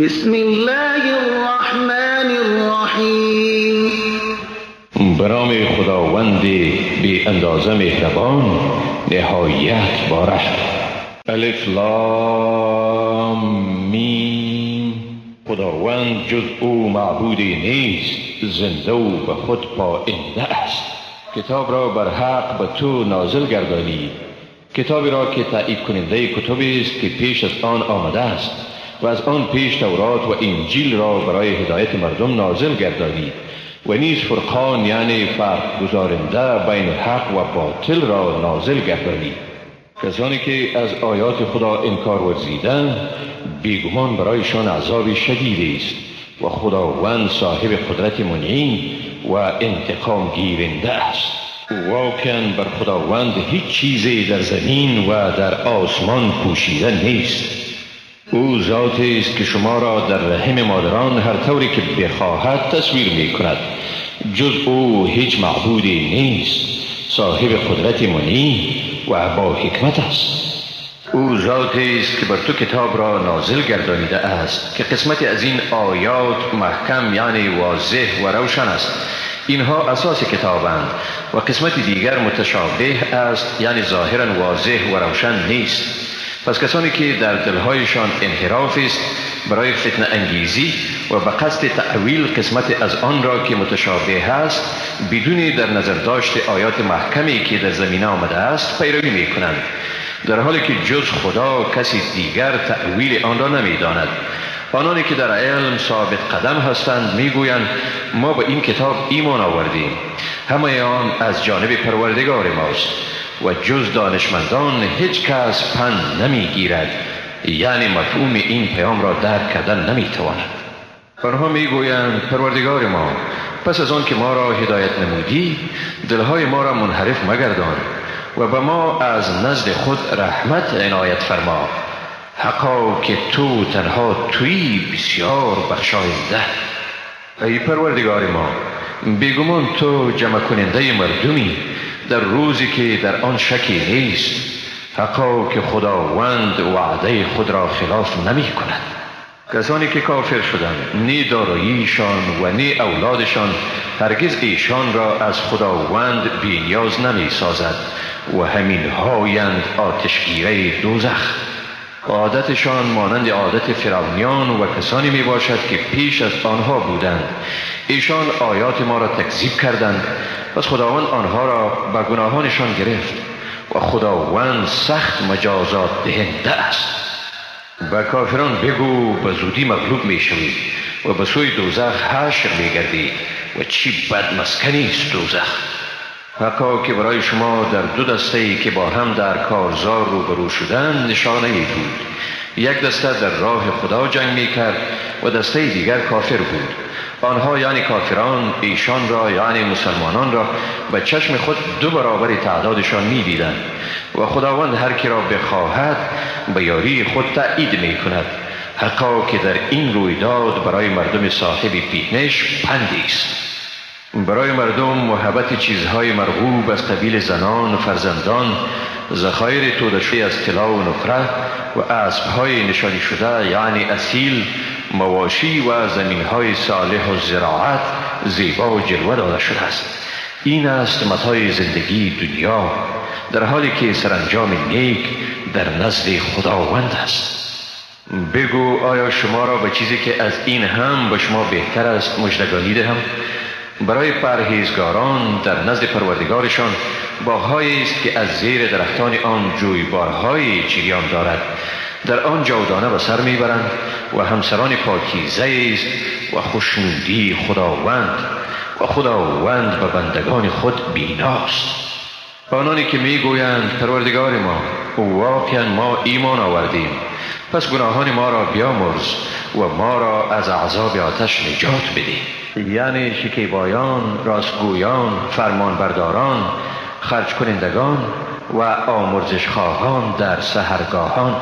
بسم الله الرحمن الرحیم برام خداوند بی اندازه مهربان نهایت باره الف لام میم. خداوند جز او معبودی نیست زنده و به خود پاینده است. کتاب را بر حق به تو نازل گردانی. کتابی را که تایید کننده کتبی است که پیش از آن آمده است. و از آن پیش تورات و انجیل را برای هدایت مردم نازل گردانید و نیز فرقان یعنی فرق گزارنده بین حق و باطل را نازل گردانید. کسانی که از آیات خدا انکار ورزیدند بیگمان برایشان عذاب شدید است و خداوند صاحب قدرت منعین و انتقام گیرنده است. واکن بر خداوند هیچ چیزی در زمین و در آسمان پوشیده نیست. او ذاتی است که شما را در رحم مادران هر طوری که بخواهد تصویر می کند جز او هیچ معبودی نیست. صاحب قدرت منی و با حکمت است. او ذاتی است که بر تو کتاب را نازل گردانیده است که قسمت از این آیات محکم یعنی واضح و روشن است. اینها اساس کتابند و قسمت دیگر متشابه است یعنی ظاهرا واضح و روشن نیست. پس کسانی که در دلهایشان انحراف است برای فتنه انگیزی و به قصد تعویل قسمت از آن را که متشابه است بدون در نظر داشت آیات محکمی که در زمینه آمده است پیروی می کنند در حالی که جز خدا کسی دیگر تعویل آن را نمی داند آنانی که در علم ثابت قدم هستند می‌گویند ما به این کتاب ایمان آوردیم. همه آن از جانب پروردگار ماست. و جز دانشمندان هیچ کس پند نمی‌گیرد. یعنی مفهوم این پیام را درک کردن نمی‌تواند. آنها می‌گویند پروردگار ما پس از آن که ما را هدایت نمودی دلهای ما را منحرف مگردان و به ما از نزد خود رحمت عنایت فرما. حقا که تو تنها توی بسیار بخشاینده. ای پروردگار ما بیگمان تو جمع کننده مردمی. در روزی که در آن شکی نیست حقا که خداوند وعده خود را خلاف نمی کند. کسانی که کافر شدند نی داراییشان و نی اولادشان هرگز ایشان را از خداوند بینیاز نمی سازد و همین هایند آتشگیره دوزخ. عادتشان مانند عادت فرعونیان و کسانی می باشد که پیش از آنها بودند. ایشان آیات ما را تکذیب کردند. پس خداوند آنها را به گناهانشان گرفت و خداوند سخت مجازات دهنده است. و کافران بگو به زودی مغلوب می شوید و به سوی دوزخ حشر می گردید و چی بد مسکنی است دوزخ. حقا که برای شما در دو دسته ای که با هم در کارزار روبرو شدن نشانه ای بود. یک دسته در راه خدا جنگ می کرد و دسته دیگر کافر بود. آنها یعنی کافران ایشان را یعنی مسلمانان را به چشم خود دو برابر تعدادشان می دیدند و خداوند هر کی را بخواهد به یاری خود تأیید می کند حقا که در این رویداد برای مردم صاحب پیتنش پندی است. برای مردم محبت چیزهای مرغوب از قبیل زنان و فرزندان زخایر تودشوی از طلا و نقره و اسبهای نشانی شده یعنی اصیل مواشی و زمینهای صالح و زراعت زیبا و جلوه داده شده است. این است متای زندگی دنیا در حالی که سرانجام نیک در نزد خداوند است. بگو آیا شما را به چیزی که از این هم به شما بهتر است مجدگانی دهم؟ برای پرهیزگاران در نزد پروردگارشان باغهایی است که از زیر درختان آن جویبارهای چریان دارد. در آن جودانه به سر می‌برند و همسران پاکیزه است و خوشنودی خداوند و خداوند به بندگان خود بیناست. آنانی که می‌گویند پروردگار ما واقعا ما ایمان آوردیم. پس گناهان ما را بیامرز و ما را از عذاب آتش نجات بده یعنی شکیبایان راستگویان فرمانبرداران خرج کنندگان و آمرزش خواهان در سهرگاهان.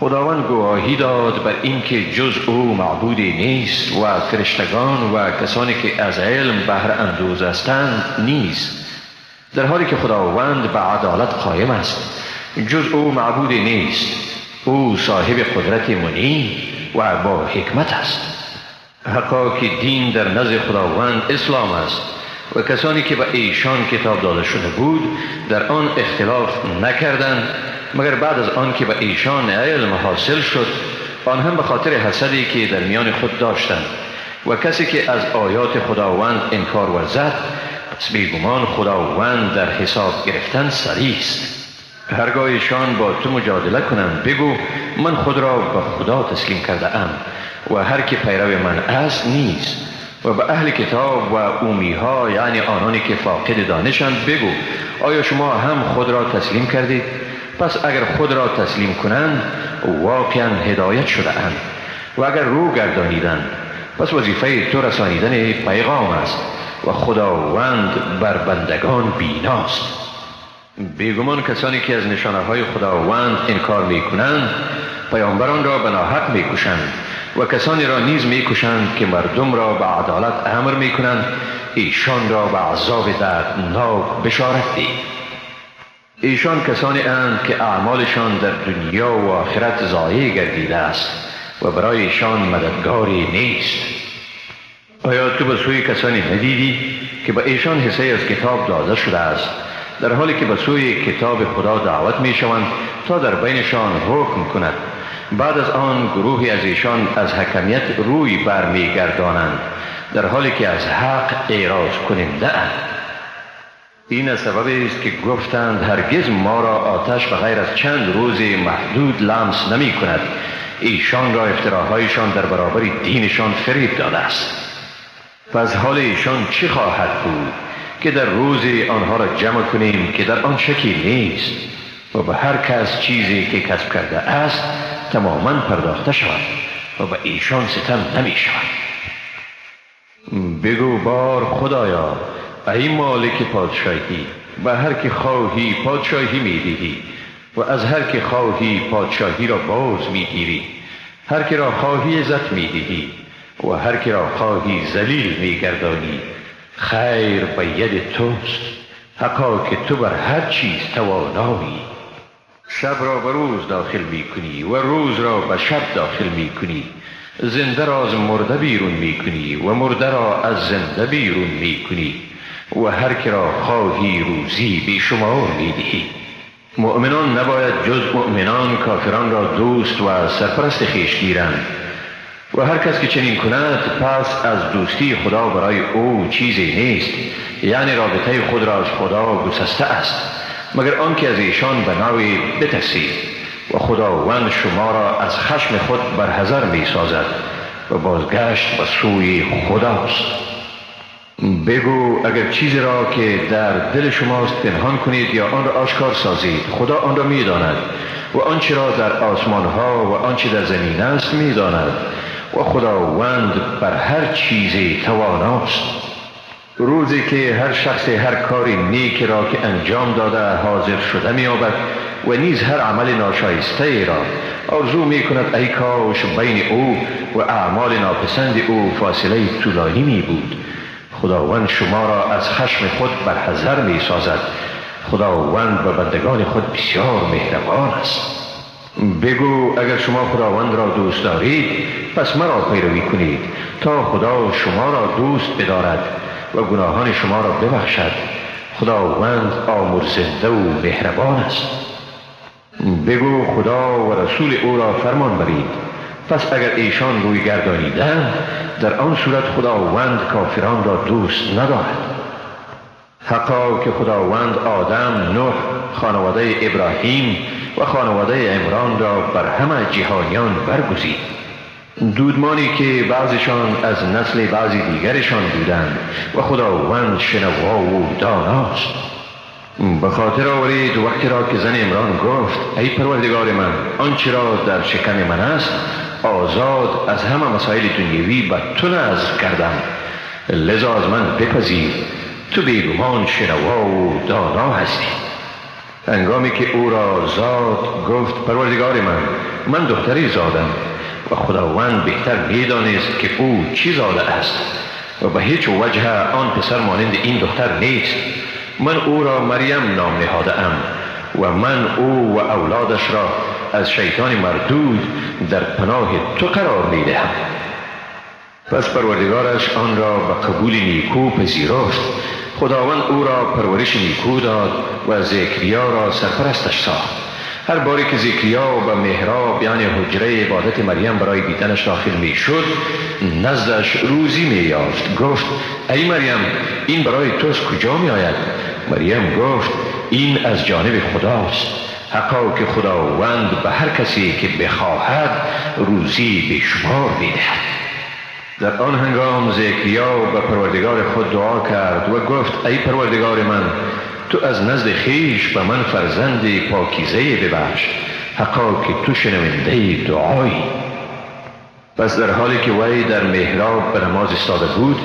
خداوند گواهی داد بر اینکه جز او معبودی نیست و فرشتگان و کسانی که از علم بهر اندوز هستند نیست در حالی که خداوند به عدالت قایم است. جز او معبودی نیست. او صاحب قدرت منی و با حکمت است. حقا که دین در نزد خداوند اسلام است و کسانی که به ایشان کتاب داده شده بود در آن اختلاف نکردند. مگر بعد از آن که به ایشان علم حاصل شد آن هم به خاطر حسدی که در میان خود داشتند و کسی که از آیات خداوند انکار ورزد پس بیگمان خداوند در حساب گرفتن سریع است. هرگاه ایشان با تو مجادله کنند بگو من خود را به خدا تسلیم کرده ام و هر که پیرو من است نیست و به اهل کتاب و اومی ها یعنی آنانی که فاقد دانشند بگو آیا شما هم خود را تسلیم کردید؟ پس اگر خود را تسلیم کنند واقعا هدایت شده اند و اگر رو گردانیدند پس وظیفه تو رسانیدن پیغام است و خداوند بر بندگان بیناست. بیگمان کسانی که از نشانه های خداوند انکار می کنند پیامبران را به ناحق می کشند و کسانی را نیز می کشند که مردم را به عدالت امر می کنند ایشان را به عذاب دردناک بشارت دید ایشان کسانی اند که اعمالشان در دنیا و آخرت ضایع گردیده است و برای ایشان مددگاری نیست. آیا تو به سوی کسانی ندیدی که به ایشان حصه از کتاب داده شده است؟ در حالی که به سوی کتاب خدا دعوت می شوند تا در بینشان حکم کند. بعد از آن گروهی از ایشان از حکمیت روی برمیگردانند در حالی که از حق اعراض کننده این سبب است که گفتند هرگز ما را آتش به غیر از چند روز محدود لمس نمی کند. ایشان را افتراهایشان در برابر دینشان فریب داده است. پس حال ایشان چی خواهد بود که در روزی آنها را جمع کنیم که در آن شکی نیست و به هر کس چیزی که کسب کرده است تماما پرداخته شود و به ایشان ستم نمی شود. بگو بار خدایا ای مالک پادشاهی به هر که خواهی پادشاهی می و از هر که خواهی پادشاهی را باز می گیری هر که را خواهی عزت می و هر که را خواهی ذلیل می گردانی خیر به ید توست حقا که تو بر هر چیز توانایی. شب را به روز داخل می کنی و روز را به شب داخل می کنی زنده را از مرده بیرون می کنی و مرده را از زنده بیرون می کنی و هر که را خواهی روزی بی شما می دهی مؤمنان نباید جز مؤمنان کافران را دوست و سرپرست خیش گیرند. و هر کس که چنین کند پس از دوستی خدا برای او چیزی نیست یعنی رابطه خود را از خدا گسسته است. مگر آنکه از ایشان به نوی بترسید و خداوند شما را از خشم خود برحضر می سازد و بازگشت به سوی خداست. بگو اگر چیزی را که در دل شماست پنهان کنید یا آن را آشکار سازید. خدا آن را می داند و آنچه را در آسمان ها و آنچه در زمین است می داند و خداوند بر هر چیزی تواناست. روزی که هر شخص هر کاری نیک را که انجام داده حاضر شده می آبد و نیز هر عمل ناشایسته را آرزو می کند ای کاش بین او و اعمال ناپسند او فاصله طولانی می بود خداوند شما را از خشم خود برحضر می سازد خداوند به بندگان خود بسیار مهربان است. بگو اگر شما خداوند را دوست دارید پس مرا پیروی کنید تا خدا شما را دوست بدارد و گناهان شما را ببخشد. خداوند آمرزنده و مهربان است. بگو خدا و رسول او را فرمان برید. پس اگر ایشان روی گردانیدن در آن صورت خداوند کافران را دوست ندارد. حقا که خداوند آدم، نوح، خانواده ابراهیم و خانواده عمران را بر همه جهانیان برگزید. دودمانی که بعضشان از نسل بعضی دیگرشان بودند و خداوند شنوا و داناست. به خاطر آورید وقتی را که زن امران گفت ای پروردگار من آنچه را در شکم من است آزاد از همه مسائل دنیوی به تو نظر کردم. لذا از من بپذیر تو بیگمان شنوا و دانا هستی. انگامی که او را زاد گفت پروردگار من من دختری زادم و خداوند بهتر می‌دانست که او چی زاده است و به هیچ وجه آن پسر مانند این دختر نیست. من او را مریم نام نهاده ام. و من او و اولادش را از شیطان مردود در پناه تو قرار می دهم پس پروردگارش آن را به قبول نیکو پذیرفت. خداوند او را پرورش نیکو داد و ذکریا را سرپرستش ساخت. هر باری که ذکریا به محراب یعنی حجره عبادت مریم برای دیدنش داخل می شد نزدش روزی می یافت گفت ای مریم این برای توست کجا می آید مریم گفت این از جانب خداست. حقا که خداوند به هر کسی که بخواهد روزی به شمار می در آن هنگام زکریا به پروردگار خود دعا کرد و گفت ای پروردگار من تو از نزد خیش به من فرزند پاکیزه ببخش. حقا که تو شنونده دعایی. پس در حالی که وی در محراب به نماز استاده بود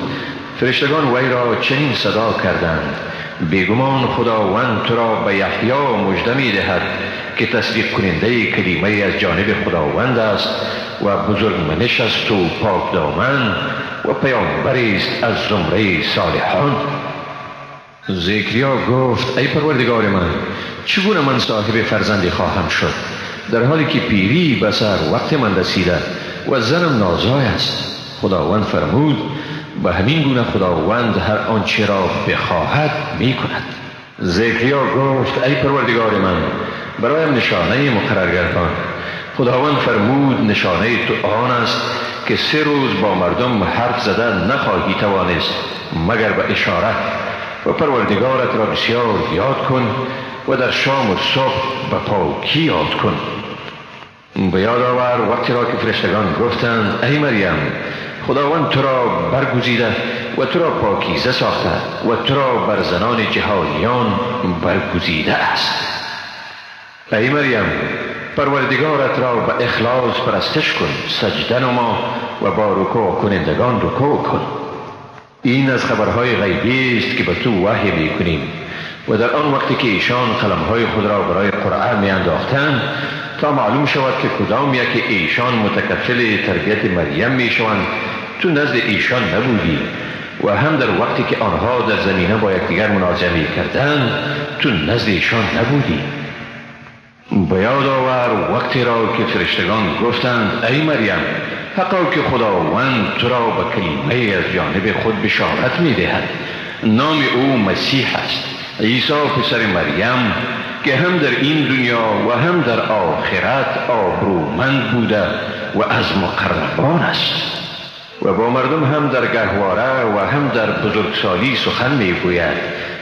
فرشتگان وی را چنین صدا کردند. بیگمان خداوند تو را به یحیی مژده می دهد که تصدیق کننده کلیمه از جانب خداوند است و بزرگ منش است و پاک دامن و پیامبری است از زمره صالحان. ذکریا گفت ای پروردگار من چگونه من صاحب فرزندی خواهم شد؟ در حالی که پیری به سر وقت من رسیده و زنم نازای است. خداوند فرمود به همین گونه خداوند هر آنچه را بخواهد می کند ذکریا گفت ای پروردگار من برایم نشانه مقرر گردان خداوند فرمود نشانه تو آن است که سه روز با مردم حرف زدن نخواهی توانست مگر به اشارت. و پروردگارت را بسیار یاد کن و در شام و صبح به پاکی یاد کن. به یاد آور وقتی را که فرشتگان گفتند ای مریم خداوند تو را برگزیده و تو را پاکیزه ساخته و تو را بر زنان جهانیان برگزیده است. ای مریم پروردگارت را به اخلاص پرستش کن سجده نما و با رکوع کنندگان رکوع کن. این از خبرهای غیبی است که به تو وحی می کنیم و در آن وقتی که ایشان قلمهای خود را برای قرآن می انداختند تا معلوم شود که کدام یک ایشان متکفل تربیت مریم می شوند تو نزد ایشان نبودی و هم در وقتی که آنها در زمینه با یکدیگر مناظره کردند تو نزد ایشان نبودی. به آور وقتی را که فرشتگان گفتند ای مریم حقا که خداوند تو را به کلمه از جانب خود بشارت می دهد نام او مسیح است. عیسی پسر مریم که هم در این دنیا و هم در آخرت آبرومند بوده و از مقربان است. و با مردم هم در گهواره و هم در بزرگسالی سخن می گوید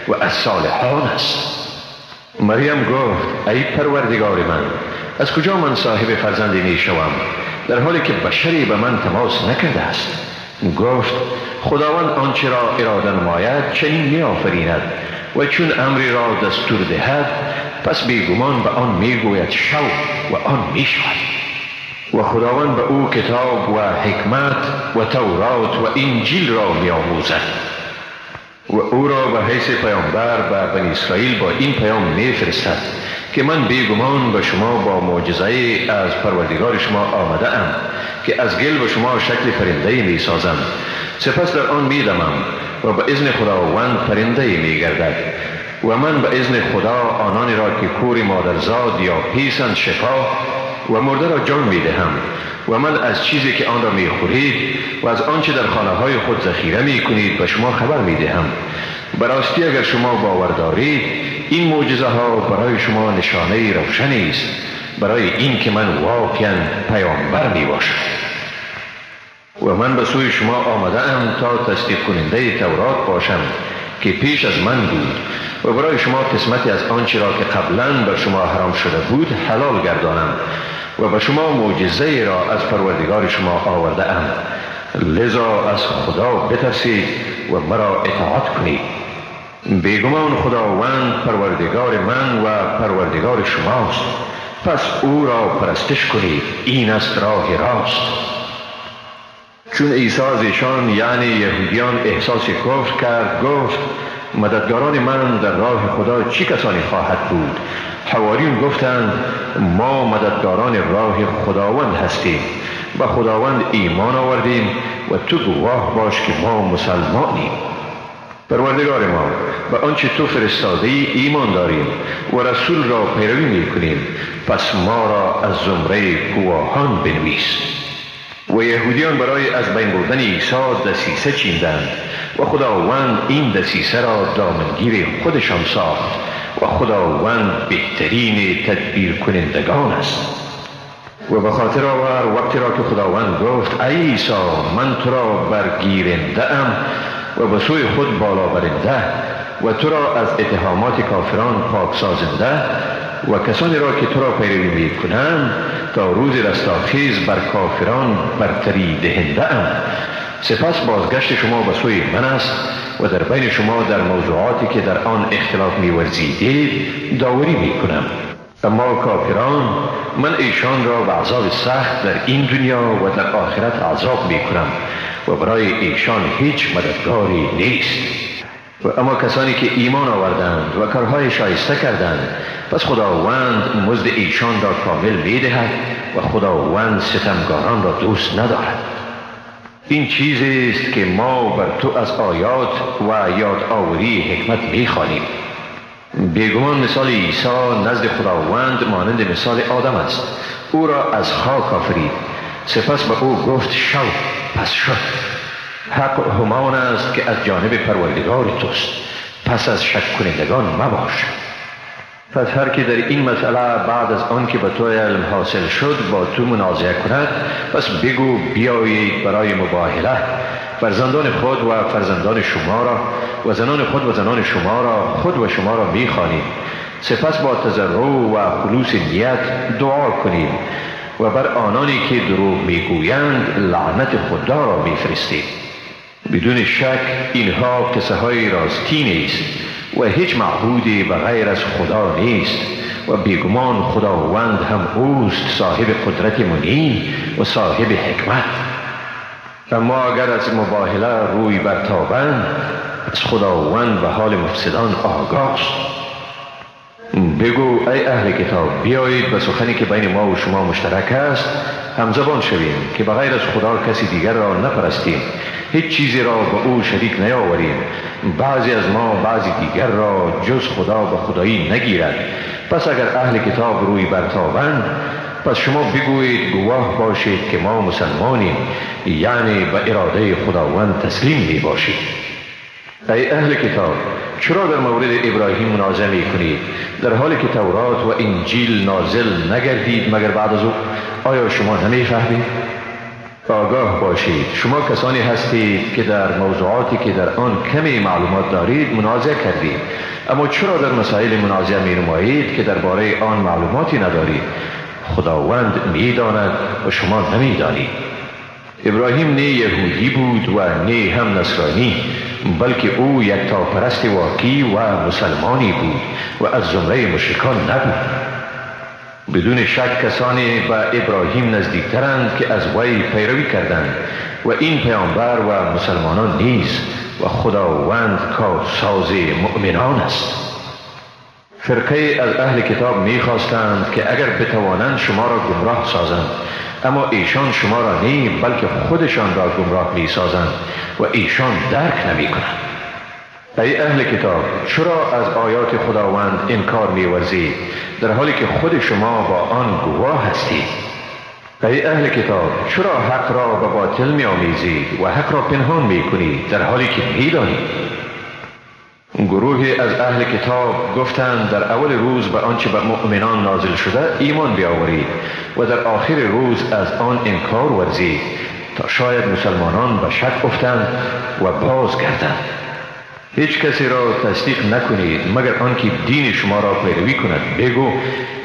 و از صالحان است. مریم گفت ای پروردگار من از کجا من صاحب فرزندی می شوم در حالی که بشری به من تماس نکرده است. گفت خداوند آنچه را اراده نماید چنین می آفریند و چون امری را دستور دهد پس بیگمان به آن می گوید شو و آن می شود و خداوند به او کتاب و حکمت و تورات و انجیل را می آموزد و او را به حیث پیامبر به بنی اسرائیل با این پیام می فرستد که من بیگمان به شما با معجزه از پروردگار شما آمده ام که از گل به شما شکل پرنده می سازم سپس در آن می دمم و به ازن خداوند پرنده می گردد و من به ازن خدا آنانی را که کور مادرزاد یا پیسند شفا و مرده را جان می دهم و من از چیزی که آن را می خورید و از آنچه در خانه های خود ذخیره می کنید به شما خبر می دهم براستی اگر شما باور دارید این معجزه ها برای شما نشانه روشنی است. برای این که من واقعا پیامبر می باشم و من به سوی شما آمده ام تا تصدیق کننده تورات باشم که پیش از من بود و برای شما قسمتی از آنچه را که قبلا بر شما حرام شده بود حلال گردانم. و به شما معجزه را از پروردگار شما آورده ام لذا از خدا بترسید و مرا اطاعت کنید. بیگمان خداوند پروردگار من و پروردگار شماست. پس او را پرستش کنید. این است راه راست. چون عیسی از ایشان یعنی یهودیان احساس کفر کرد گفت مددگاران من در راه خدا چی کسانی خواهد بود؟ حواریون گفتند ما مددگاران راه خداوند هستیم و خداوند ایمان آوردیم و تو گواه باش که ما مسلمانیم. پروردگار ما به آنچه تو فرستاده ای ایمان داریم و رسول را پیروی می کنیم پس ما را از زمره گواهان بنویس. و یهودیان برای از بین بردن عیسی دسیسه چیندند و خداوند این دسیسه را دامنگیر خودشان ساخت. و خداوند بهترین تدبیر کنندگان است. و به خاطر آور وقتی را که خداوند گفت ای عیسی من تو را برگیرنده ام و به سوی خود بالا برنده و تو را از اتهامات کافران پاک سازنده و کسانی را که تو را پیروی می کنند تا روز رستاخیز بر کافران برتری دهنده ام سپس بازگشت شما به سوی من است و در بین شما در موضوعاتی که در آن اختلاف می ورزیدید داوری می کنم اما کافران من ایشان را به عذاب سخت در این دنیا و در آخرت عذاب می کنم و برای ایشان هیچ مددگاری نیست. و اما کسانی که ایمان آوردند و کارهای شایسته کردند پس خداوند مزد ایشان را کامل می دهد و خداوند ستمگاران را دوست ندارد. این چیزی است که ما بر تو از آیات و یاد آوری حکمت می خانیم بیگمان مثال عیسی نزد خداوند مانند مثال آدم است. او را از خاک آفرید. سپس به او گفت شو پس شد حق همان است که از جانب پروردگار توست. پس از شک کنندگان مباش. پس هر که در این مسئله بعد از آن که به تو علم حاصل شد با تو منازعه کند پس بگو بیایید برای مباهله. فرزندان خود و فرزندان شما را و زنان خود و زنان شما را خود و شما را می‌خوانید. سپس با تضرع و خلوص نیت دعا کنید و بر آنانی که دروغ می‌گویند لعنت خدا را میفرستید. بدون شک اینها قصه های راستی نیست. و هیچ معبودی به غیر از خدا نیست و بیگمان خداوند هم اوست صاحب قدرت منین و صاحب حکمت. اما اگر از مباهله روی برتابند از خداوند به حال مفسدان آگاه بگو ای اهل کتاب بیایید به سخنی که بین ما و شما مشترک است همزبان شویم که بغیر از خدا کسی دیگر را نپرستیم. هیچ چیزی را به او شریک نیاوریم. بعضی از ما بعضی دیگر را جز خدا به خدایی نگیرد. پس اگر اهل کتاب روی برتابند پس شما بگویید گواه باشید که ما مسلمانیم. یعنی به اراده خداوند تسلیم می باشید. ای اهل کتاب چرا در مورد ابراهیم منازعه می کنید در حالی که تورات و انجیل نازل نگردید مگر بعد از او؟ آیا شما نمی فهمید؟ آگاه باشید. شما کسانی هستید که در موضوعاتی که در آن کمی معلومات دارید منازعه کردید. اما چرا در مسائل منازعه می نمایید که درباره آن معلوماتی ندارید؟ خداوند می داند و شما نمی دانید ابراهیم نه یهودی بود و نه هم نصرانی. بلکه او یک تا پرست واقعی و مسلمانی بود و از زمره مشرکان نبود. بدون شک کسانی به ابراهیم نزدیکترند که از وی پیروی کردند و این پیامبر و مسلمانان نیست و خداوند کارساز مؤمنان است. فرقه از اهل کتاب می‌خواستند که اگر بتوانند شما را گمراه سازند اما ایشان شما را نی بلکه خودشان را گمراه می سازند و ایشان درک نمی کنند ای اهل کتاب چرا از آیات خداوند انکار می ورزید در حالی که خود شما با آن گواه هستید ای اهل کتاب چرا حق را به باطل می آمیزید و حق را پنهان می کنید در حالی که می دانید گروهی از اهل کتاب گفتند در اول روز به آنچه به مؤمنان نازل شده ایمان بیاورید و در آخر روز از آن انکار ورزید تا شاید مسلمانان به شک افتند و باز گردند. هیچ کسی را تصدیق نکنید مگر آنکه دین شما را پیروی کند. بگو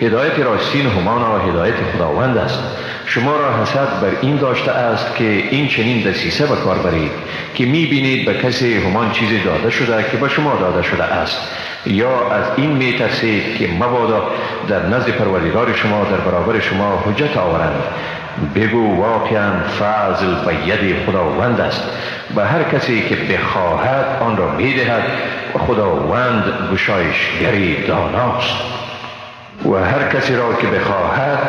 هدایت راستین همانا هدایت خداوند است. شما را حسد بر این داشته است که این چنین دسیسه به کار برید که می بینید به کسی همان چیزی داده شده که به شما داده شده است. یا از این می ترسید که مبادا در نزد پروردگار شما در برابر شما حجت آورند. بگو واقعا فضل به ید خداوند است و هر کسی که بخواهد آن را می‌دهد و خداوند گشایشگری داناست. و هر کسی را که بخواهد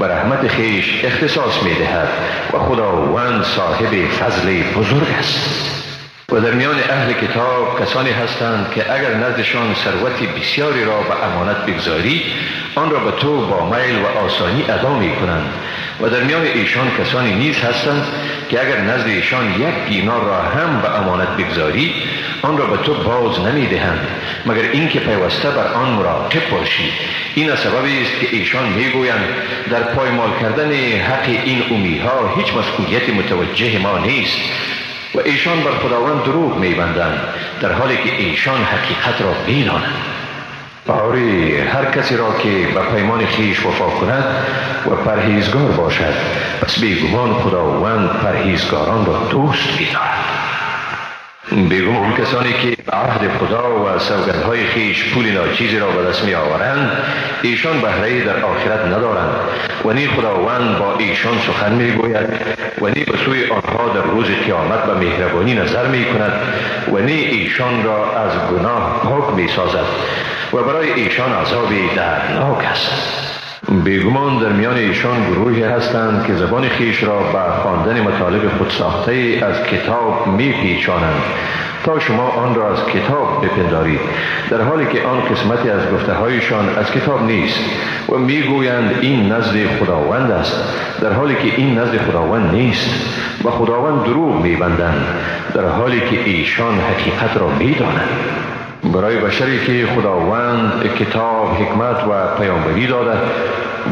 به رحمت خیش اختصاص می‌دهد و خداوند صاحب فضل بزرگ است. و در میان اهل کتاب کسانی هستند که اگر نزدشان ثروت بسیاری را به امانت بگذاری آن را به تو با میل و آسانی ادا می کنند و در میان ایشان کسانی نیز هستند که اگر نزد ایشان یک دینار را هم به امانت بگذاری آن را به تو باز نمی دهند مگر اینکه پیوسته بر آن مراقب باشی. این سببی است که ایشان می گویند در پایمال کردن حق این امیها هیچ مسئولیت متوجه ما نیست. و ایشان بر خداوند دروغ میبندند در حالی که ایشان حقیقت را می‌دانند. آری هر کسی را که به پیمان خیش وفا کند و پرهیزگار باشد پس بیگمان خداوند پرهیزگاران را دوست میدارد. بیگمان کسانی که به عهد خدا و سوگندهای خیش پول ناچیزی را به دست می آورند ایشان بهره در آخرت ندارند. و نی خداوند با ایشان سخن می گوید و نی به سوی آنها در روز قیامت به مهربانی نظر می کند و نی ایشان را از گناه پاک می سازد و برای ایشان عذابی دردناک است. بیگمان در میان ایشان گروهی هستند که زبان خیش را به خواندن مطالب خود ساخته از کتاب می پیچانند تا شما آن را از کتاب بپندارید. در حالی که آن قسمتی از گفته هایشان از کتاب نیست و می‌گویند این نزد خداوند است. در حالی که این نزد خداوند نیست و خداوند دروغ میبندند. در حالی که ایشان حقیقت را می‌دانند. برای بشری که خداوند کتاب حکمت و پیامبری داده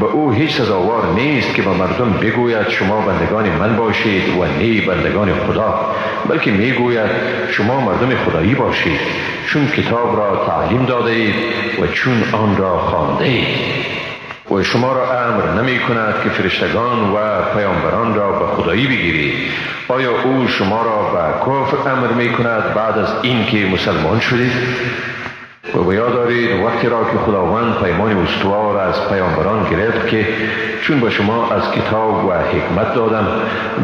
به او هیچ سزاوار نیست که به مردم بگوید شما بندگان من باشید و نی بندگان خدا بلکه می‌گوید شما مردم خدایی باشید چون کتاب را تعلیم داده اید و چون آن را خوانده اید. و شما را امر نمی کند که فرشتگان و پیامبران را به خدایی بگیرید. آیا او شما را به کفر امر می کند بعد از اینکه مسلمان شدید. و بیا دارید وقتی را که خداوند پیمان استوار از پیامبران گرفت که چون به شما از کتاب و حکمت دادم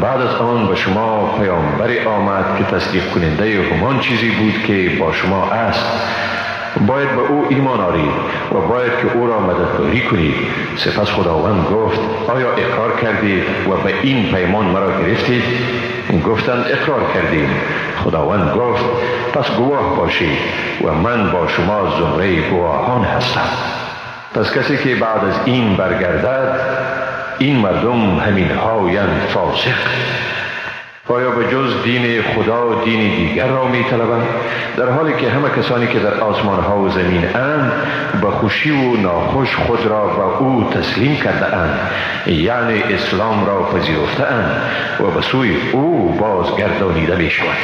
بعد از آن به شما پیامبری آمد که تصدیق کننده همان چیزی بود که با شما است. باید به او ایمان آرید و باید که او را مددکاری کنید. سپس خداوند گفت آیا اقرار کردید و به این پیمان مرا گرفتید؟ گفتند اقرار کردیم. خداوند گفت پس گواه باشید و من با شما زمره گواهان هستم. پس کسی که بعد از این برگردد این مردم همین هایند فاسق. آیا به جز دین خدا دین دیگر. را می طلبند؟ در حالی که همه کسانی که در آسمان ها و زمین اند به خوشی و ناخوش خود را به او تسلیم کرده اند. یعنی اسلام را پذیرفته اند و به سوی او بازگردانیده می شود.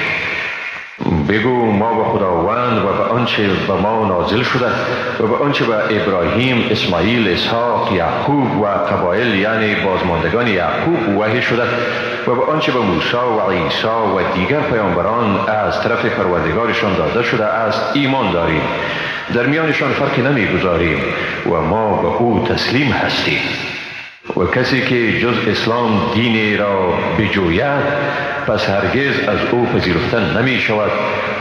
بگو ما به خداوند و به آنچه به ما نازل شده و به آنچه به ابراهیم اسماعیل اسحاق یعقوب و قبایل یعنی بازماندگان یعقوب وحی شده و به آنچه به موسی و عیسی و دیگر پیامبران از طرف پروردگارشان داده شده است ایمان داریم. در میانشان فرقی نمی‌گذاریم و ما به او تسلیم هستیم. و کسی که جز اسلام دینی را بجوید پس هرگز از او پذیرفتن نمی شود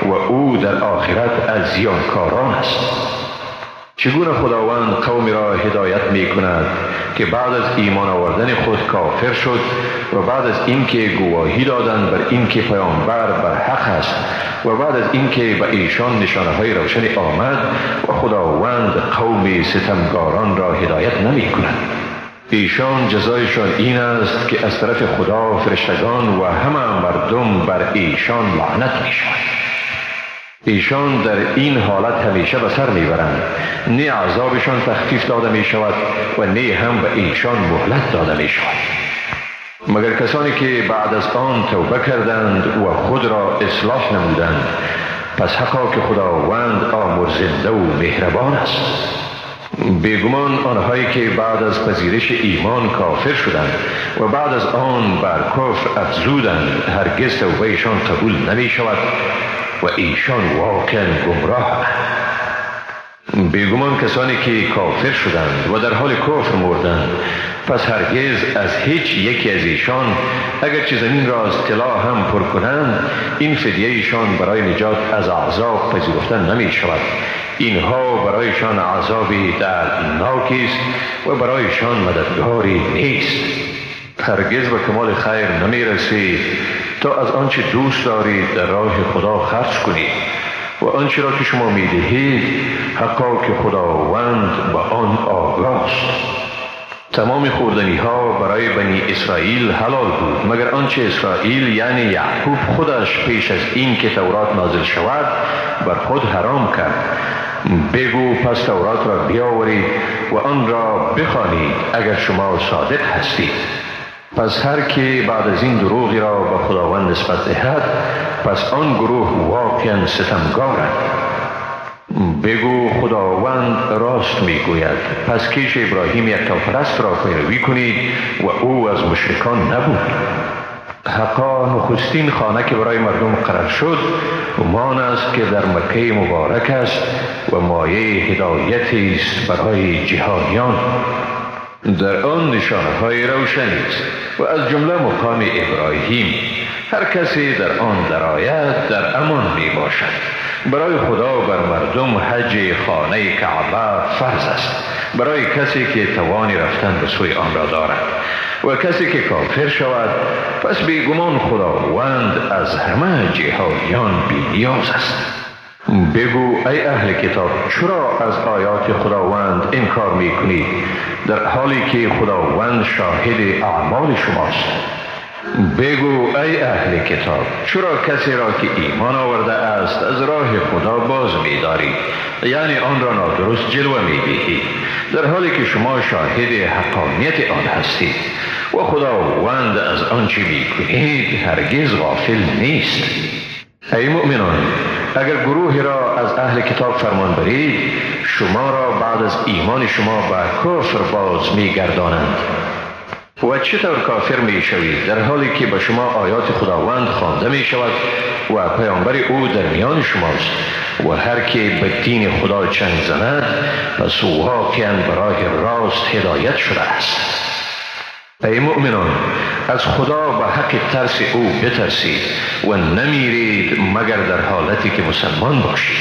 و او در آخرت از زیانکاران است. چگونه خداوند قومی را هدایت می کند که بعد از ایمان آوردن خود کافر شد و بعد از اینکه گواهی دادند بر اینکه پیامبر بر حق است و بعد از اینکه به ایشان نشانه های روشنی آمد و خداوند قوم ستمگاران را هدایت نمی کند ایشان جزایشان این است که از طرف خدا فرشتگان و همه مردم بر ایشان لعنت می شود ایشان در این حالت همیشه به سر می‌برند. نه عذابشان تخفیف داده می شود و نه هم به ایشان مهلت داده می شود مگر کسانی که بعد از آن توبه کردند و خود را اصلاح نمودند پس حقا که خداوند آمرزنده و مهربان است. بیگمان آنهایی که بعد از پذیرش ایمان کافر شدند و بعد از آن بر کفر افزودند هرگز توبهشان قبول نمی شود و ایشان واقعا گمراه. بیگمان کسانی که کافر شدند و در حال کفر مردند. پس هرگز از هیچ یکی از ایشان اگر زمین را از طلا هم پر کنند این فدیه ایشان برای نجات از عذاب پذیرفتن نمی شود. اینها برایشان عذابی دردناکی است و برایشان مددگاری نیست. هرگز به کمال خیر نمی رسید. تا از آنچه دوست دارید در راه خدا خرج کنید. و آنچه را که شما می دهید حقا که خداوند به آن آگاست تمام خوردنی ها برای بنی اسرائیل حلال بود مگر آنچه اسرائیل یعنی یعقوب خودش پیش از این که تورات نازل شود بر خود حرام کرد. بگو پس تورات را بیاورید و آن را بخوانید اگر شما صادق هستید. پس هر کی بعد از این دروغی را به خداوند نسبت دهد پس آن گروه واقعا ستمگارد بگو خداوند راست می‌گوید پس کیش ابراهیم یک پرست را پیروی کنید و او از مشرکان نبود. حقا نخستین خانه که برای مردم قرار شد مان است که در مکه مبارک است و مایه هدایتی است برای جهانیان در آن نشانه های روشنی است و از جمله مقام ابراهیم هر کسی در آن درآید در امان می باشد برای خدا بر مردم حج خانه کعبه فرض است. برای کسی که توانی رفتن به سوی آن را دارد و کسی که کافر شود پس بیگمان خداوند از همه جهانیان نیاز است. بگو ای اهل کتاب چرا از آیات خداوند انکار می کنید در حالی که خداوند شاهد اعمال شماست. بگو ای اهل کتاب چرا کسی را که ایمان آورده است از راه خدا باز می دارید یعنی آن را نادرست جلوه می دهید در حالی که شما شاهد حقانیت آن هستید و خداوند از آنچه می کنید هرگز غافل نیست. ای مؤمنان اگر گروهی را از اهل کتاب فرمان برید شما را بعد از ایمان شما به کفر باز می گردانند و چطور کافر می شوید در حالی که به شما آیات خداوند خوانده می شود و پیامبر او در میان شماست. و هر که به دین خدا چنگ زند پس واقعا برای راست هدایت شده است. ای مؤمنان از خدا به حق ترس او بترسید و نمیرید مگر در حالتی که مسلمان باشید.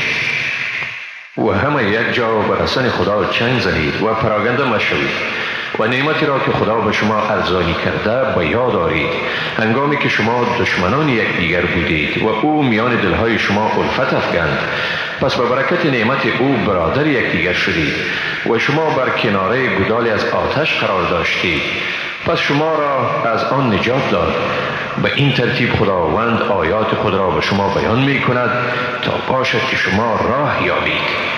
و همه یک جا به رسن خدا چنگ زنید و پراگنده مشوید و نعمتی را که خدا به شما ارزانی کرده به یاد دارید هنگامی که شما دشمنان یکدیگر بودید و او میان دلهای شما الفت افکند پس به برکت نعمت او برادر یکدیگر شدید و شما بر کناره گدالی از آتش قرار داشتید. پس شما را از آن نجات داد. به این ترتیب خداوند آیات خود را به شما بیان می کند تا باشد که شما راه یابید.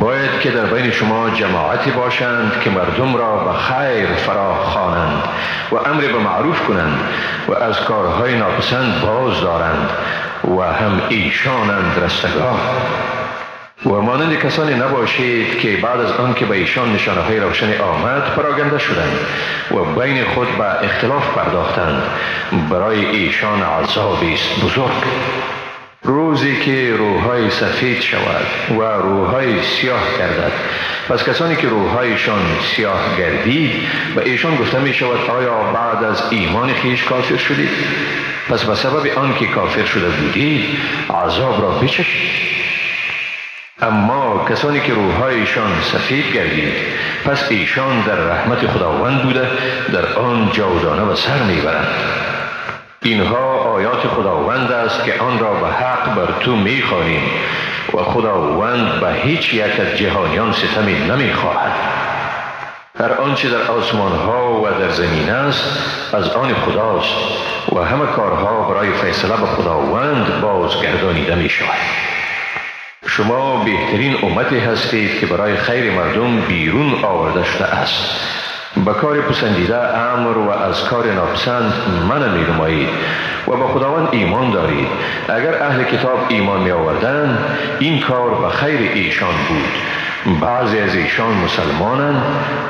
باید که در بین شما جماعتی باشند که مردم را به خیر فرا خوانند و امر به معروف کنند و از کارهای ناپسند باز دارند و هم ایشانند رستگار. و مانند کسانی نباشید که بعد از آن که به ایشان نشانه های روشن آمد پراگنده شدند و بین خود به اختلاف پرداختند. برای ایشان عذابی است بزرگ. روزی که روحهای سفید شود و روحهای سیاه گردد. پس کسانی که روحهایشان سیاه گردید و ایشان گفته می شود آیا بعد از ایمان خیش کافر شدید؟ پس به سبب آن که کافر شده بودید عذاب را بچشید. اما کسانی که روحهایشان سفید گردید پس ایشان در رحمت خداوند بوده در آن جاودانه و سر می‌برند. اینها آیات خداوند است که آن را به حق بر تو می‌خوانیم و خداوند به هیچ یک از جهانیان ستمی نمی‌خواهد. هر آنچه در آسمان ها و در زمین است از آن خداست و همه کارها برای فیصله به خداوند بازگردانیده می شود شما بهترین امتی هستید که برای خیر مردم بیرون آورده شده است. به کار پسندیده امر و از کار ناپسند من می نمایید و به خداوند ایمان دارید. اگر اهل کتاب ایمان می آوردن این کار به خیر ایشان بود. بعضی از ایشان مسلمانند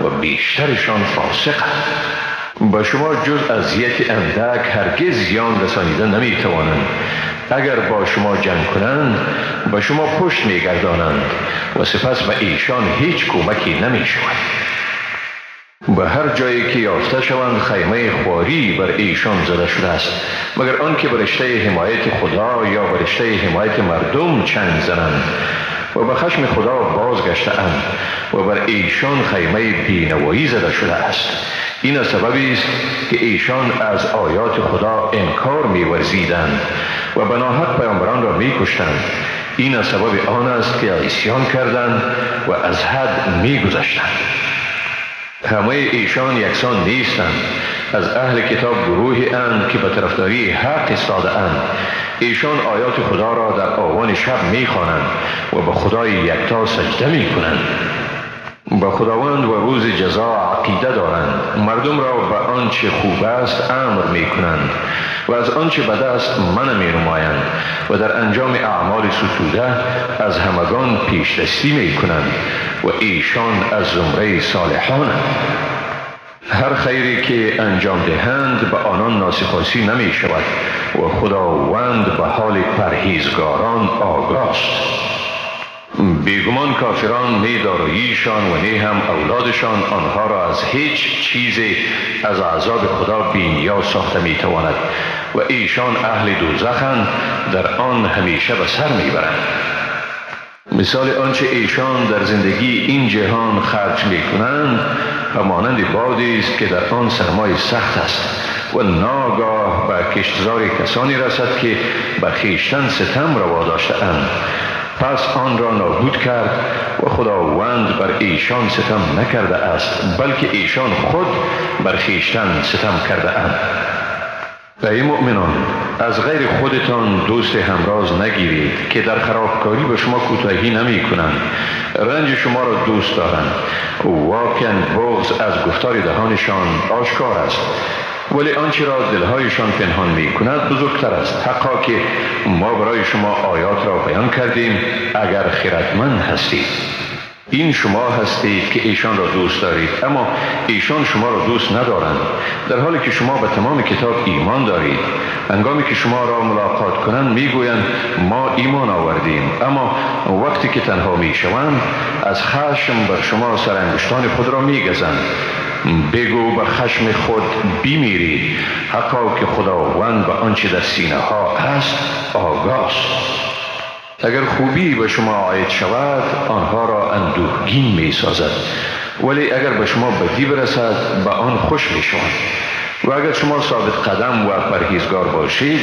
و بیشترشان فاسقند. با شما جز اذیت اندک هرگز زیان رسانیده نمی توانند اگر با شما جنگ کنند با شما پشت می گردانند و سپس به ایشان هیچ کمکی نمی شود به هر جایی که یافته شوند خیمه خواری بر ایشان زده شده است. مگر آنکه به رشته حمایت خدا یا به رشته حمایت مردم چنگ زنند؟ و به خشم خدا بازگشته اند و بر ایشان خیمه بینوایی زده شده است. این سببی است که ایشان از آیات خدا انکار میورزیدند و بناحق پیامبران را میکشتند. این سبب آن است که عیسیان کردند و از حد میگذشتند. همه ایشان یکسان نیستند. از اهل کتاب گروهی اند که به طرفداری حق استاده اند. ایشان آیات خدا را در آوان شب می‌خوانند و به خدای یکتا سجده می‌کنند. به خداوند و روز جزا عقیده دارند. مردم را به آنچه خوب است امر می کنند و از آنچه بد است من می نمایند و در انجام اعمال ستوده از همگان پیش دستی می کنند و ایشان از زمره صالحانند هر خیری که انجام دهند به آنان ناسخاسی نمی شود و خداوند به حال پرهیزگاران آگاست. بیگمان کافران نه داراییشان و نه هم اولادشان آنها را از هیچ چیزی از عذاب خدا بینیا ساخته می‌تواند و ایشان اهل دوزخند در آن همیشه به سر می‌برند. مثال آنچه ایشان در زندگی این جهان خرج می کنند همانند بادی است که در آن سرمای سخت است و ناگاه به کشتزار کسانی رسد که به خیشتن ستم روا داشته پس آن را نابود کرد و خداوند بر ایشان ستم نکرده است بلکه ایشان خود بر خیشتن ستم کرده اند. ای مؤمنان از غیر خودتان دوست همراز نگیرید که در خرابکاری به شما کوتاهی نمی کنند. رنج شما را دوست دارند. واکن بغض از گفتار دهانشان آشکار است. ولی آنچه را دلهایشان پنهان می کند بزرگتر است. حقا که ما برای شما آیات را بیان کردیم اگر خیرتمند هستید. این شما هستید که ایشان را دوست دارید. اما ایشان شما را دوست ندارند. در حالی که شما به تمام کتاب ایمان دارید. انگامی که شما را ملاقات کنند می‌گویند ما ایمان آوردیم. اما وقتی که تنها می شوند از خشم بر شما سرانگشتان خود را میگزند. بگو به خشم خود بیمیری. حقا که خداوند به آنچه در سینه ها است آگاست. اگر خوبی به شما عاید شود آنها را اندوهگین می سازد ولی اگر به شما بدی برسد به آن خوش می شوند و اگر شما ثابت قدم و پرهیزگار باشید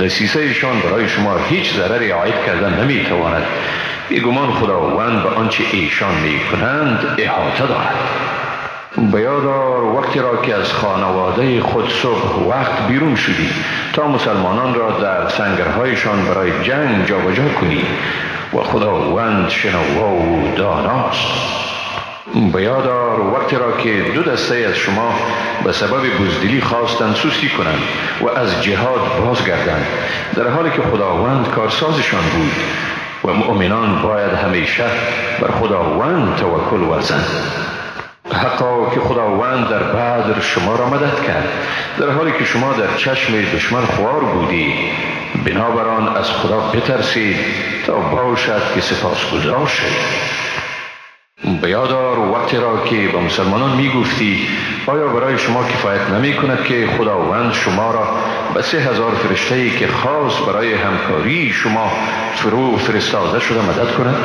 دسیسه ایشان برای شما هیچ ضرری عاید کردن نمی تواند بیگمان خداوند به آنچه ایشان می کنند احاطه دارد. بیادار وقتی را که از خانواده خود صبح وقت بیرون شدی تا مسلمانان را در سنگرهایشان برای جنگ جابجا کنی و خداوند شنوا و داناست. بیادار وقتی را که دو دسته از شما به سبب بزدلی خواستند سوسی کنند و از جهاد بازگردند در حالی که خداوند کارسازشان بود و مؤمنان باید همیشه بر خداوند توکل ورزند. حقا که خداوند در بدر شما را مدد کرد در حالی که شما در چشم دشمن خوار بودی بنابران از خدا بترسید تا باشد که سپاس گذار شد بیادار وقتی را که به مسلمانان می گفتی آیا برای شما کفایت نمی کند که خداوند شما را به سه هزار فرشته که خاص برای همکاری شما فرو فرستاده شده مدد کند؟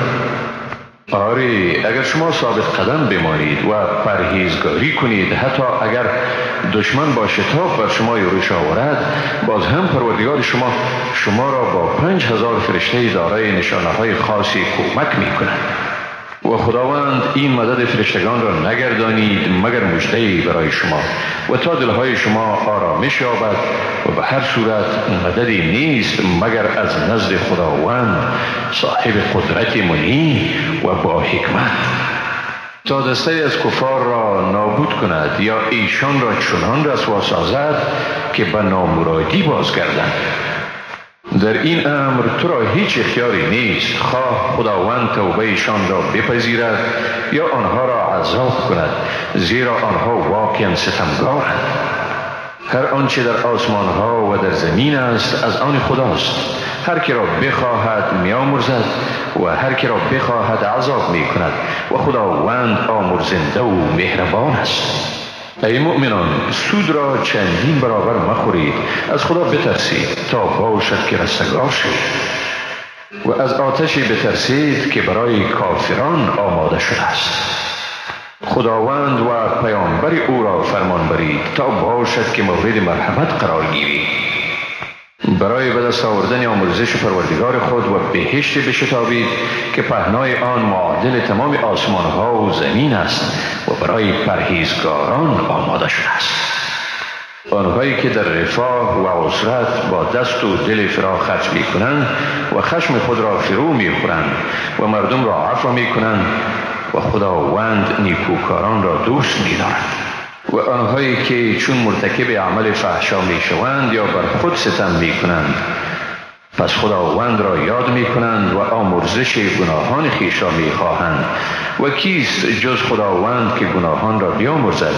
آره اگر شما ثابت قدم بمانید و پرهیزگاری کنید حتی اگر دشمن با شتاب بر شما یورش آورد باز هم پروردگار شما شما را با پنج هزار فرشته دارای نشانه های خاصی کمک می کند و خداوند این مدد فرشتگان را نگردانید مگر مجده برای شما. و تا دلهای شما آرامش یابد و به هر صورت مددی نیست مگر از نزد خداوند صاحب قدرت منی و با حکمت. تا دسته از کفار را نابود کند یا ایشان را چنان رسوا سازد که به نامرادی بازگردند. در این امر تو را هیچ اختیاری نیست. خواه خداوند توبه ایشان را بپذیرد یا آنها را عذاب کند زیرا آنها واقعا ستمگارند. هر آنچه در آسمان ها و در زمین است از آن خداست. هر که را بخواهد میامرزد و هر که را بخواهد عذاب می کند و خداوند آمرزنده و مهربان است. ای مؤمنان سود را چندین برابر مخورید. از خدا بترسید تا باشد که رستگار شید. و از آتشی بترسید که برای کافران آماده شده است. خداوند و پیامبر او را فرمان برید تا باشد که مورد مرحمت قرار گیرید. برای به دست آوردن آمرزش پروردگار خود و بهشت بشتابید که پهنای آن معادل تمام آسمان ها و زمین است. برای پرهیزگاران آماده شده است. آنهایی که در رفاه و عسرت با دست و دل فرا خرج می کنند و خشم خود را فرو می خورند و مردم را عفو می کنند و خداوند نیکوکاران را دوست می دارد و آنهایی که چون مرتکب عمل فحشا می شوند یا بر خود ستم می کنند پس خداوند را یاد می کنند و آمرزش گناهان خیش را می خواهند و کیست جز خداوند که گناهان را بیامرزد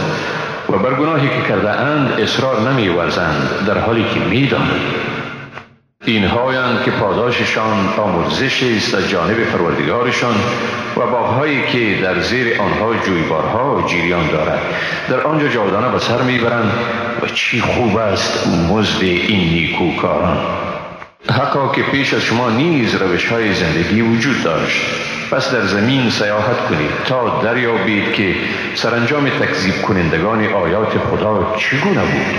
و بر گناهی که کرده اند اصرار نمی ورزند در حالی که می دانند اینهایند که پاداششان آمرزش است از جانب پروردگارشان و باغهایی که در زیر آنها جویبارها جیریان دارد. در آنجا جاودانه به سر می‌برند و چی خوب است مزد این نیکوکاران. حقا که پیش از شما نیز روش های زندگی وجود داشت. پس در زمین سیاحت کنید تا دریابید که سرانجام تکذیب کنندگان آیات خدا چگونه بود.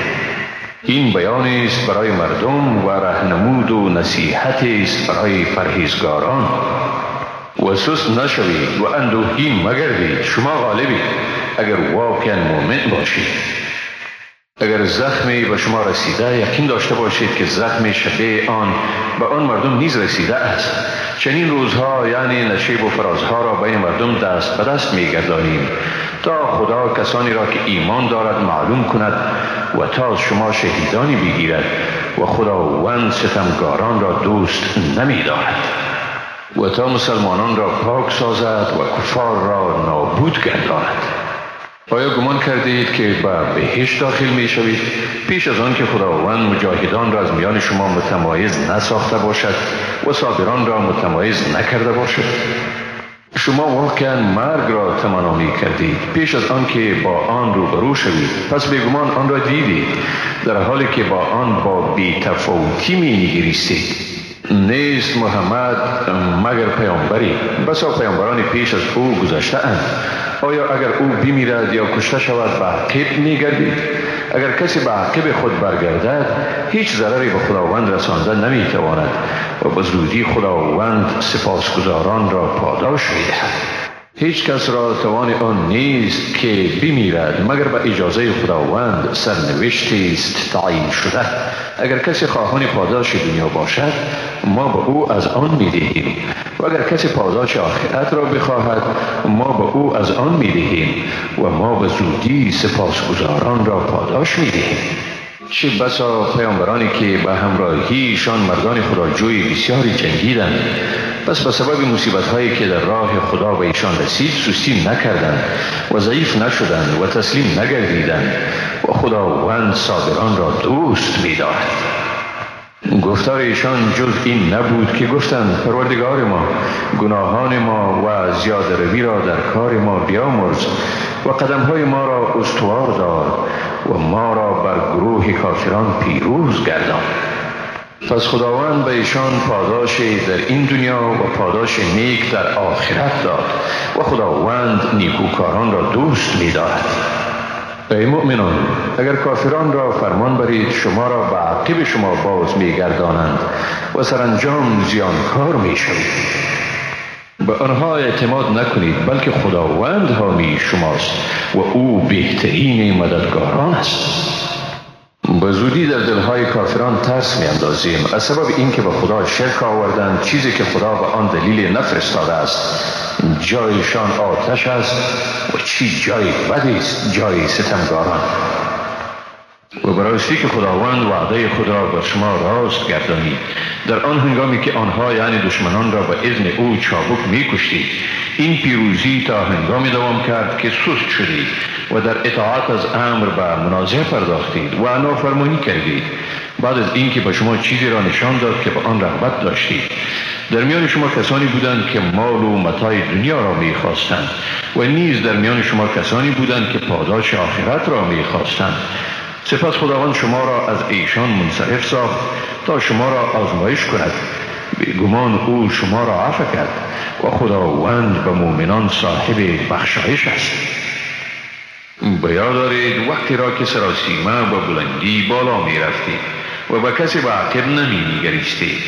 این بیان است برای مردم و رهنمود و نصیحت است برای پرهیزگاران. و سست نشوید و اندوهگین مگردید. شما غالبید. اگر واقعا مؤمن باشید. اگر زخمی به شما رسیده یقین داشته باشید که زخم شبیه آن به آن مردم نیز رسیده است. چنین روزها یعنی نشیب و فرازها را بین مردم دست به دست می گردانیم تا خدا کسانی را که ایمان دارد معلوم کند و تا شما شهیدانی بگیرد و خداوند ستمگاران را دوست نمی دارد و تا مسلمانان را پاک سازد و کفار را نابود گرداند. آیا گمان کردید که به بهشت داخل می شوید پیش از آن که خداوند مجاهدان را از میان شما متمایز نساخته باشد و صابران را متمایز نکرده باشد. شما واقعا مرگ را تمنا می کردید. پیش از آن که با آن روبرو شوید. پس بگمان آن را دیدید. در حالی که با آن با بی تفاوتی می نگریستید نیست محمد مگر پیامبری بسا پیامبران پیش از او گذشته اند آیا اگر او بمیرد یا کشته شود به عقب میگردید اگر کسی به عقب خود برگردد هیچ ضرری به خداوند رسانده نمی‌تواند و به زودی خداوند سپاسگزاران را پاداش می‌دهد هیچ کس را توان آن نیست که بمیرد مگر به اجازه خداوند سرنوشتی است تعیین شده. اگر کسی خواهان پاداش دنیا باشد ما به او از آن می‌دهیم. و اگر کسی پاداش آخرت را بخواهد ما به او از آن می‌دهیم. و ما به زودی سپاسگزاران را پاداش می‌دهیم. چه بسا پیامبرانی که به همراهیشان مردان خداجوی بسیاری جنگیدند. پس به سبب مصیبت هایی که در راه خدا به ایشان رسید سستی نکردند و ضعیف نشدند و تسلیم نگردیدند و خداوند صابران را دوست می گفتار ایشان جز این نبود که گفتند پروردگار ما گناهان ما و زیاده روی را در کار ما بیامرز و قدم های ما را استوار دار و ما را بر گروه کافران پیروز گردان. پس خداوند به ایشان پاداش در این دنیا و پاداش نیک در آخرت داد و خداوند نیکوکاران را دوست می دارد ای مؤمنان. اگر کافران را فرمان برید شما را به عقب شما باز می گردانند و سرانجام زیانکار می شوید به آنها اعتماد نکنید بلکه خداوند حامی شماست و او بهترین مددگاران است. به زودی در دلهای کافران ترس می اندازیم از سبب اینکه به خدا شرک آوردند چیزی که خدا به آن دلیل نفرستاده است جایشان آتش است و چی جای بدی است جای ستمگاران. و براستی که خداوند وعده خود را بر شما راست گردانید. در آن هنگامی که آنها یعنی دشمنان را به اذن او چابک می کشتید این پیروزی تا هنگامی دوام کرد که سست شدید و در اطاعت از امر به منازعه پرداختید و نافرمانی کردید. بعد از اینکه به شما چیزی را نشان داد که به آن رغبت داشتید. در میان شما کسانی بودند که مال و متاع دنیا را می‌خواستند و نیز در میان شما کسانی بودند که پاداش آخرت را می‌خواستند. سپس خداوند شما را از ایشان منصرف ساخت تا شما را آزمایش کند. گمان او شما را عفو کرد و خداوند به مؤمنان صاحب بخشایش است. بیا دارید وقتی را که سراسیمه و بلندی بالا می رفتید و به کسی به عقب نمی نگریستید.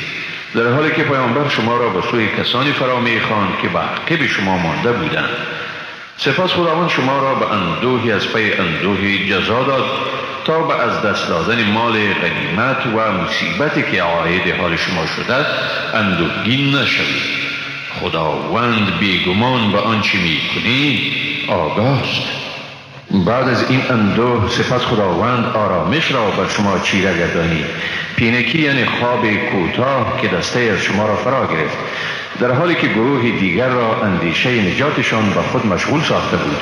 در حالی که پیامبر شما را به سوی کسانی فرا می که به عقب شما مانده بودند. سپاس خداوند شما را به اندوهی از پی اندوهی جزا داد تا به از دست دادن مال غنیمت و مصیبتی که عاید حال شما شده اندوهگین نشوید. خداوند بیگمان به آنچه می کنی آگاست. بعد از این اندوه سپس خداوند آرامش را بر شما چیره گردانی پینکی یعنی خواب کوتاه که دسته از شما را فرا گرفت. در حالی که گروه دیگر را اندیشه نجاتشان به خود مشغول ساخته بود.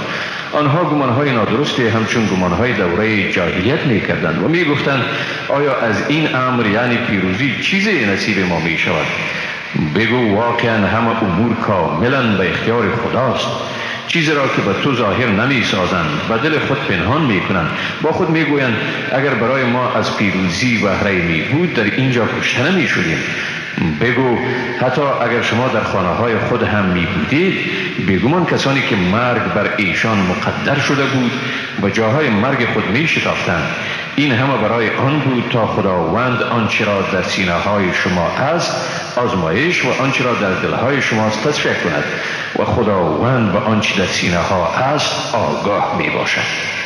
آنها گمانهای نادرستی همچون گمانهای دوره جاهلیت می کردند و می گفتند آیا از این امر یعنی پیروزی چیزی نصیب ما می شود بگو واقعا همه امور کاملا به اختیار خداست. چیزی را که به تو ظاهر نمی سازند و دل خود پنهان می کنند با خود می گویند اگر برای ما از پیروزی و می بود در اینجا کشته نمی شدیم بگو حتی اگر شما در خانه های خود هم می بودید بگومان کسانی که مرگ بر ایشان مقدر شده بود و جاهای مرگ خود می شتافتند این همه برای آن بود تا خداوند آنچه را در سینه های شما است آزمایش و آنچه را در دل های شما تصفیه کند و خداوند به آنچه در سینه ها است آگاه می باشد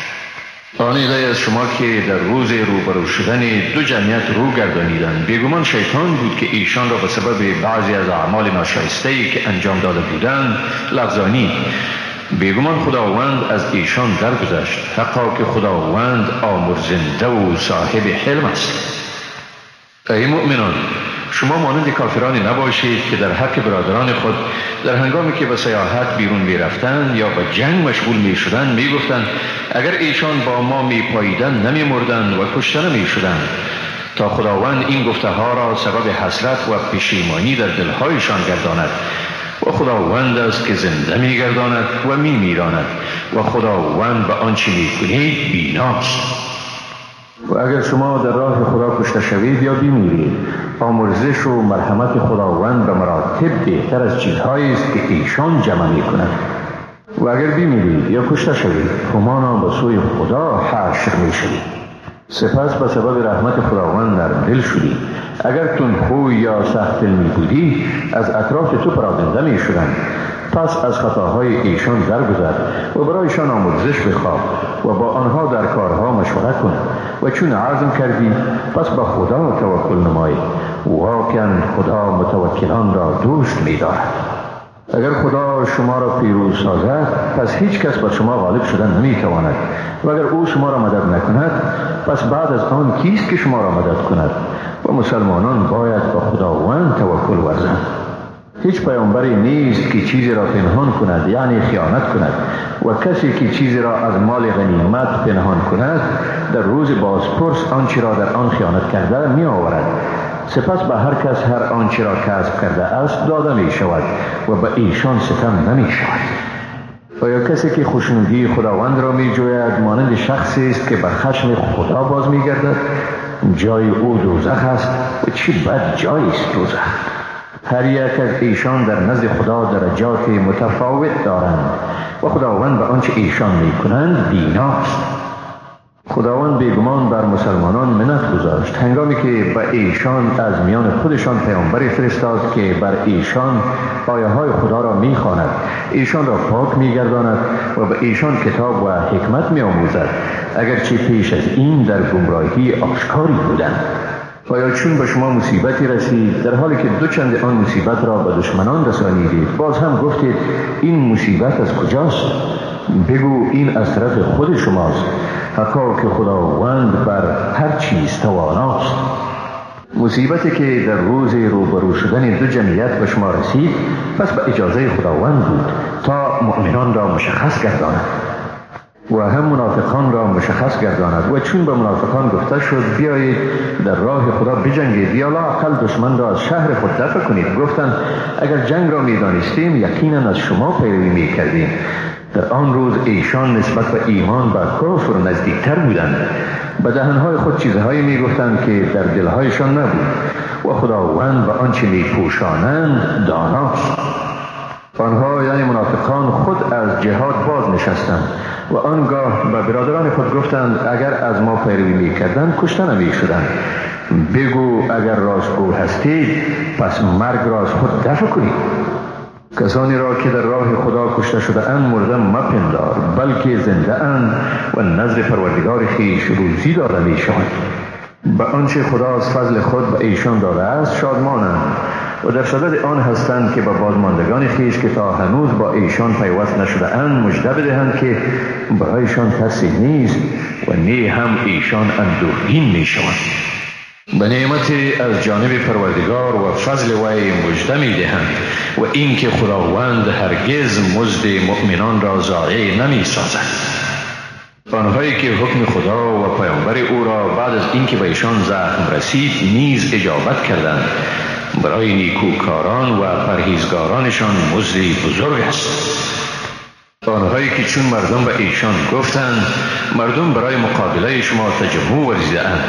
آن از شما که در روز روبرو شدن دو جمعیت رو گردانیدند بیگمان شیطان بود که ایشان را به سبب بعضی از اعمال ناشایسته ای که انجام داده بودند لغزانی بیگمان خداوند از ایشان درگذشت. حقا که خداوند آمرزنده و صاحب حلم است. ای مؤمنان شما مانند کافرانی نباشید که در حق برادران خود در هنگامی که به سیاحت بیرون می رفتن یا به جنگ مشغول می شدن می گفتن اگر ایشان با ما می پاییدن نمی مردن و کشته نمی شدن تا خداوند این گفته ها را سبب حسرت و پشیمانی در دلهایشان گرداند و خداوند است که زنده می گرداند و می میراند و خداوند به آنچه می کنید بیناست. و اگر شما در راه خدا کشته شوید یا بیمیرید آمرزش و مرحمت خداوند به مراتب بهتر از چیزهایی است که ایشان جمع می کند و اگر بیمیرید یا کشته شوید همانا به سوی خدا حشر می شوید سپس به سبب رحمت خداوند نرم دل شدی اگر تون خوی یا سخت می بودی از اطراف تو پراگنده می شدند پس از خطاهای ایشان درگذر و برایشان آموزش بخواه و با آنها در کارها مشوره کن و چون عزم کردی پس به خدا توکل نمایی. واقعا خدا متوکلان را دوست می دارد اگر خدا شما را پیروز سازد پس هیچ کس بر شما غالب شدن نمی تواند و اگر او شما را مدد نکند پس بعد از آن کیست که شما را مدد کند؟ و مسلمانان باید به خداوند توکل ورزند. هیچ پیامبری نیست که چیزی را پنهان کند یعنی خیانت کند. و کسی که چیزی را از مال غنیمت پنهان کند در روز بازپرس آنچه را در آن خیانت کرده می آورد سپس به هر کس هر آنچه را کسب کرده است داده می شود و به ایشان ستم نمی شود یا کسی که خوشنودی خداوند را می جوید مانند شخصی است که به خشم خدا باز می گردد جای او دوزخ است. و چی بد جایی است دوزخ. هر یک از ایشان در نزد خدا درجات متفاوت دارند و خداوند به آنچه ایشان می کنند بیناست. خداوند بیگمان بر مسلمانان منت گذاشت. هنگامی که به ایشان از میان خودشان پیامبری فرستاد که بر ایشان آیه های خدا را می‌خواند. ایشان را پاک میگرداند و به ایشان کتاب و حکمت میآموزد. اگرچه پیش از این در گمراهی آشکاری بودند. و یا چون به شما مصیبتی رسید در حالی که دو چند آن مصیبت را به دشمنان رسانیدید باز هم گفتید این مصیبت از کجاست؟ بگو این از طرف خود شماست. حقا که خداوند بر هر چیز تواناست. مصیبتی که در روز روبرو شدن دو جمعیت به شما رسید پس به اجازه خداوند بود تا مؤمنان را مشخص گرداند. و هم منافقان را مشخص گرداند. و چون به منافقان گفته شد بیایید در راه خدا بجنگید. یا اقل دشمن را از شهر خود دفع کنید. گفتند اگر جنگ را می‌دانستیم یقینا از شما پیروی می کردیم در آن روز ایشان نسبت به ایمان و کفر نزدیکتر بودند. به دهنهای خود چیزهایی می گفتند که در دلهایشان نبود. و خداوند به آنچه می پوشانند داناست. آنها یعنی منافقان خود از جهاد باز نشستند و آنگاه به برادران خود گفتند اگر از ما پیروی می کردند کشتن می شدند بگو اگر راستگو هستید پس مرگ را از خود دفع کنید کسانی را که در راه خدا کشته شده اند مرده مپندار بلکه زنده اند و نزد پروردگار خیش روزی داده می شود به آنچه خدا از فضل خود به ایشان داده است شادمانند. و در صدد آن هستند که به بازماندگان خیش که تا هنوز با ایشان پیوست نشده اند مجده بدهند که برایشان ترسی نیست و نی هم ایشان اندوهگین می شوند به نعمت از جانب پروردگار و فضل وی مجده می دهند و اینکه خداوند هرگز مزد مؤمنان را ضایع نمی سازد آنهایی که حکم خدا و پیامبر او را بعد از اینکه به ایشان زخم رسید نیز اجابت کردند. برای نیکوکاران و پرهیزگارانشان مزدی بزرگ است. آنهایی که چون مردم به ایشان گفتند مردم برای مقابله شما تجمع ورزیده اند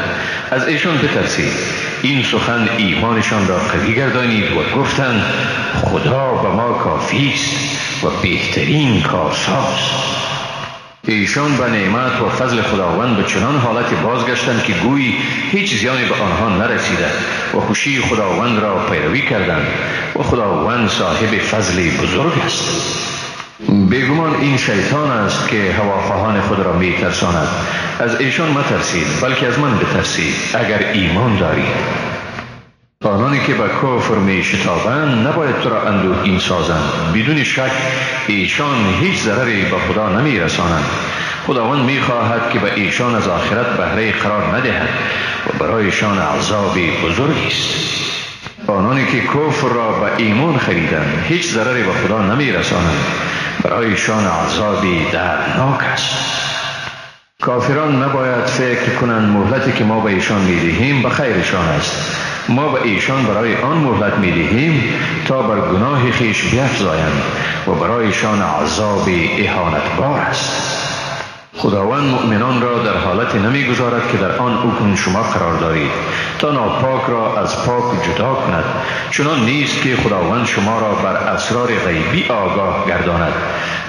از ایشان بترسید. این سخن ایمانشان را قوی گردانید و گفتند خدا به ما کافی است و بهترین کارساز. ایشان به نعمت و فضل خداوند به چنان حالت بازگشتند که گویی هیچ زیانی به آنها نرسیده و خوشی خداوند را پیروی کردند و خداوند صاحب فضل بزرگ است. بیگمان این شیطان است که هواخواهان خود را می ترساند از ایشان مترسید بلکه از من بترسید اگر ایمان دارید. آنانی که به کفر می شتابند نباید تو را اندوهگین سازند. بدون شک ایشان هیچ ضرری به خدا نمی رسانند خداوند می خواهد که به ایشان از آخرت بهره قرار ندهد و برایشان عذابی بزرگی است. آنانی که کفر را به ایمان خریدند هیچ ضرری به خدا نمی رسانند برایشان عذابی دردناک است. کافران نباید فکر کنند مهلتی که ما به ایشان می دهیم به خیرشان است. ما به ایشان برای آن مهلت می دهیم تا بر گناه خیش بیفزایند و برایشان عذاب احانتبار است. خداوند مؤمنان را در حالت نمی گذارد که در آن حکم شما قرار دارید. تا ناپاک را از پاک جدا کند. چنان نیست که خداوند شما را بر اسرار غیبی آگاه گرداند.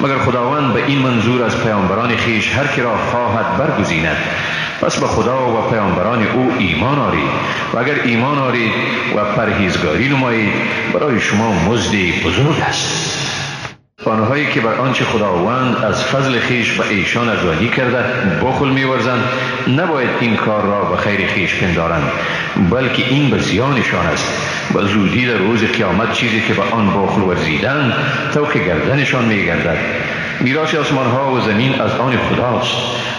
مگر خداوند به این منظور از پیامبران خیش هر کی را خواهد برگزیند؟ پس به خدا و پیامبران او ایمان آرید. و اگر ایمان آرید و پرهیزگاری نمایید برای شما مزدی بزرگ است. آنهایی که بر آنچه خداوند از فضل خیش به ایشان ارزانی کرده بخل میورزند نباید این کار را به خیر خیش پندارند بلکه این به زیانشان است. و زودی در روز قیامت چیزی که به آن بخل ورزیدند توک گردنشان میگردد. میراث آسمان ها و زمین از آن خداست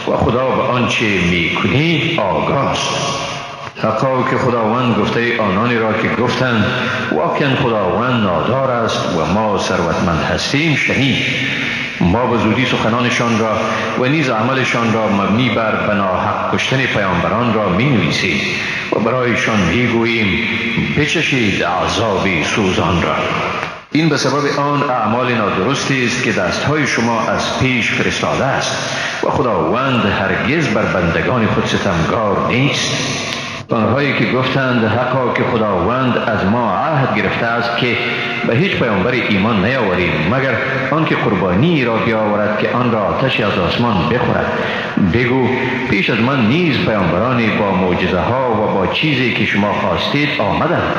و خدا به آنچه می‌کنی آگاه است حقا که خداوند گفته آنانی را که گفتند واقعا خداوند نادار است و ما ثروتمند هستیم شنید ما به زودی سخنانشان را و نیز عملشان را مبنی بر بناحق کشتن پیامبران را می نویسیم و برایشان می گوییم بچشید عذابی سوزان را. این به سبب آن اعمال نادرستی است که دستهای شما از پیش فرستاده است و خداوند هرگز بر بندگان خود ستمگار نیست. آنهایی که گفتند حقا که خداوند از ما عهد گرفته است که به هیچ پیامبر ایمان نیاوریم مگر آنکه قربانی را بیاورد که آن را آتشی از آسمان بخورد. بگو پیش از من نیز پیامبرانی با معجزه ها و با چیزی که شما خواستید آمدند.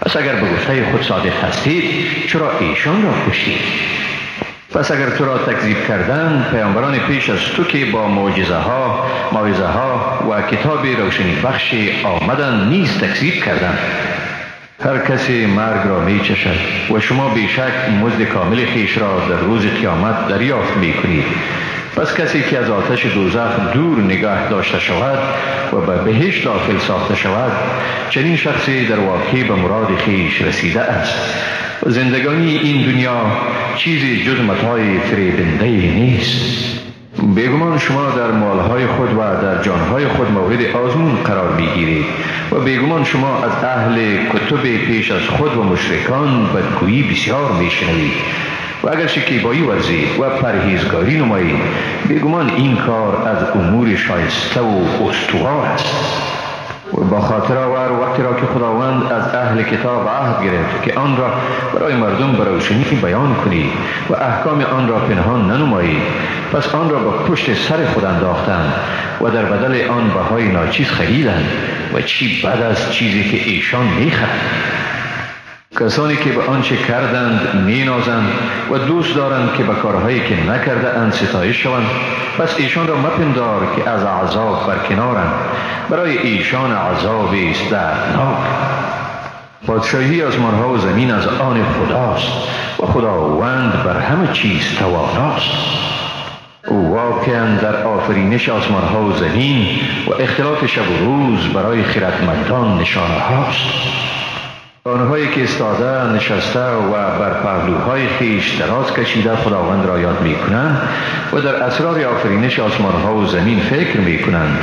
پس اگر به گفته خود صادق هستید چرا ایشان را کشتید؟ پس اگر تو را تکذیب کردن پیامبران پیش از تو که با معجزه ها موعظه ها و کتاب روشنی بخش آمدن نیز تکذیب کردند هر کسی مرگ را می چشد و شما بیشک مزد کامل خیش را در روز قیامت دریافت می کنید پس کسی که از آتش دوزخ دور نگاه داشته شود و به بهشت داخل ساخته شود چنین شخصی در واقعی به مراد خیش رسیده است. زندگانی این دنیا چیزی جز متای فریبنده نیست. بیگمان شما در مالهای خود و در جانهای خود مورد آزمون قرار می‌گیرید و بیگمان شما از اهل کتب پیش از خود و مشرکان بدگویی بسیار میشنوید. و اگر شکیبایی ورزید و پرهیزگاری نمایید بیگمان این کار از امور شایسته و استوار است. و با خاطر آور وقتی را که خداوند از اهل کتاب عهد گرفت که آن را برای مردم بروشنی بیان کنی و احکام آن را پنهان ننمایی پس آن را با پشت سر خود انداختند و در بدل آن بهای ناچیز خریدند. و چی بد از چیزی که ایشان می‌خرند. کسانی که به آنچه کردند مینازند و دوست دارند که به کارهایی که نکرده اند ستایش شوند. پس ایشان را مپندار که از عذاب برکنارند. برای ایشان عذابی است دردناک. پادشاهی از مرها و زمین از آن خداست و خداوند بر همه چیز تواناست. او واقعا در آفرینش آسمانها و زمین و اختلاف شب و روز برای خیرتمندان نشانه هاست آنهایی که استاده نشسته و بر پهلوهای خیش دراز کشیده خداوند را یاد می کنند و در اسرار آفرینش آسمان ها و زمین فکر می کنند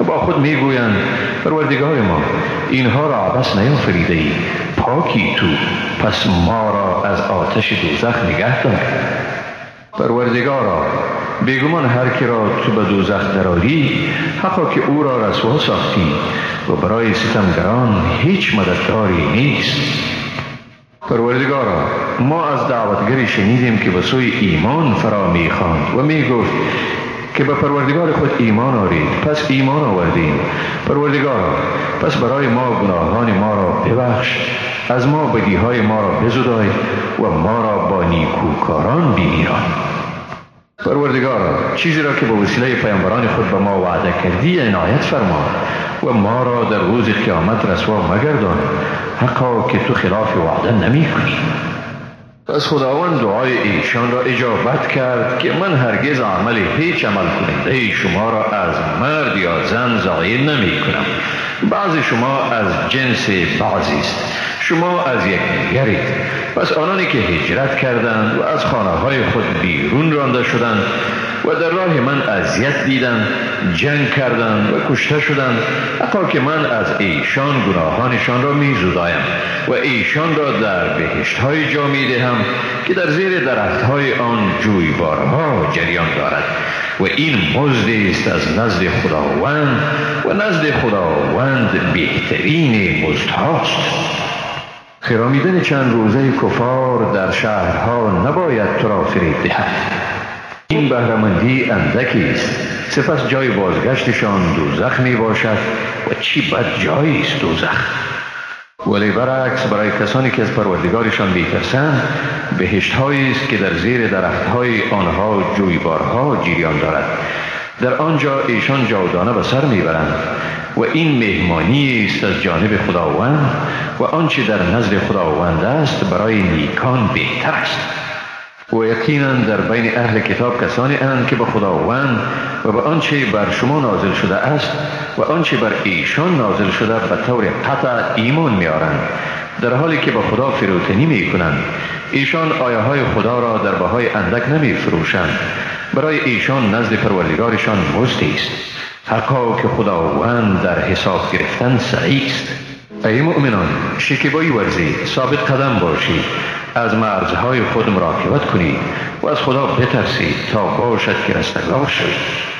و با خود می گویند پروردگار ما اینها را عبس نیافریده ای پاکی تو پس ما را از آتش دوزخ نگه دار. پروردگارا بیگمان هر کی را تو به دوزخ دراری حقا که او را رسوا ساختی و برای ستمگران هیچ مددکاری نیست. پروردگارا ما از دعوتگری شنیدیم که به سوی ایمان فرا می‌خواند و می‌گفت که به پروردگار خود ایمان آرید. پس ایمان آوردیم. پروردگارا پس برای ما گناهان ما را ببخش. از ما بدیهای ما را بزدای و ما را با نیکوکاران بیمیران پروردگارا چیزی را که به وسیله پیامبران خود به ما وعده کردی عنایت فرما و ما را در روز قیامت رسوا مگردان. حقا که تو خلاف وعده نمی کنی. پس خداوند دعای ایشان را اجابت کرد که من هرگز عمل هیچ عمل کننده شما را از مرد یا زن زایل نمی کنم. بعض شما از جنس بعضی است. شما از یک دیگرید. پس آنانی که هجرت کردند و از خانه های خود بیرون رانده شدند و در راه من اذیت دیدند جنگ کردند و کشته شدند حقا که من از ایشان گناهانشان را می زدایم و ایشان را در بهشت های جا می دهم که در زیر درخت های آن جویبارها جریان دارد. و این مزد است از نزد خداوند و نزد خداوند بهترین مزد هاست خرامیدن چند روزه کفار در شهرها نباید تو را دهد. این بهرمندی اندکی است. سپس جای بازگشتشان دوزخ می باشد و چی بد جایی است دوزخ. ولی برعکس برای کسانی که از پروردگارشان بیترسند بهشت است که در زیر درخت های آنها جویبارها جریان دارد. در آنجا ایشان جاودانه به سر می‌برند و این مهمانی است از جانب خداوند و آنچه در نزد خداوند است برای نیکان بهتر است. و یقینا در بین اهل کتاب کسانی اند که به خداوند و به آنچه بر شما نازل شده است و آنچه بر ایشان نازل شده به طور قطع ایمان میارند در حالی که به خدا فروتنی می کنند ایشان آیه های خدا را در بهای اندک نمی فروشند برای ایشان نزد پروردگارشان مزدی است. حقا که خداوند در حساب گرفتن سعی است. ای مؤمنان شکیبایی ورزید ثابت قدم باشید از مرزهای خود مراقبت کنید و از خدا بترسید تا باشد که رستگار شوید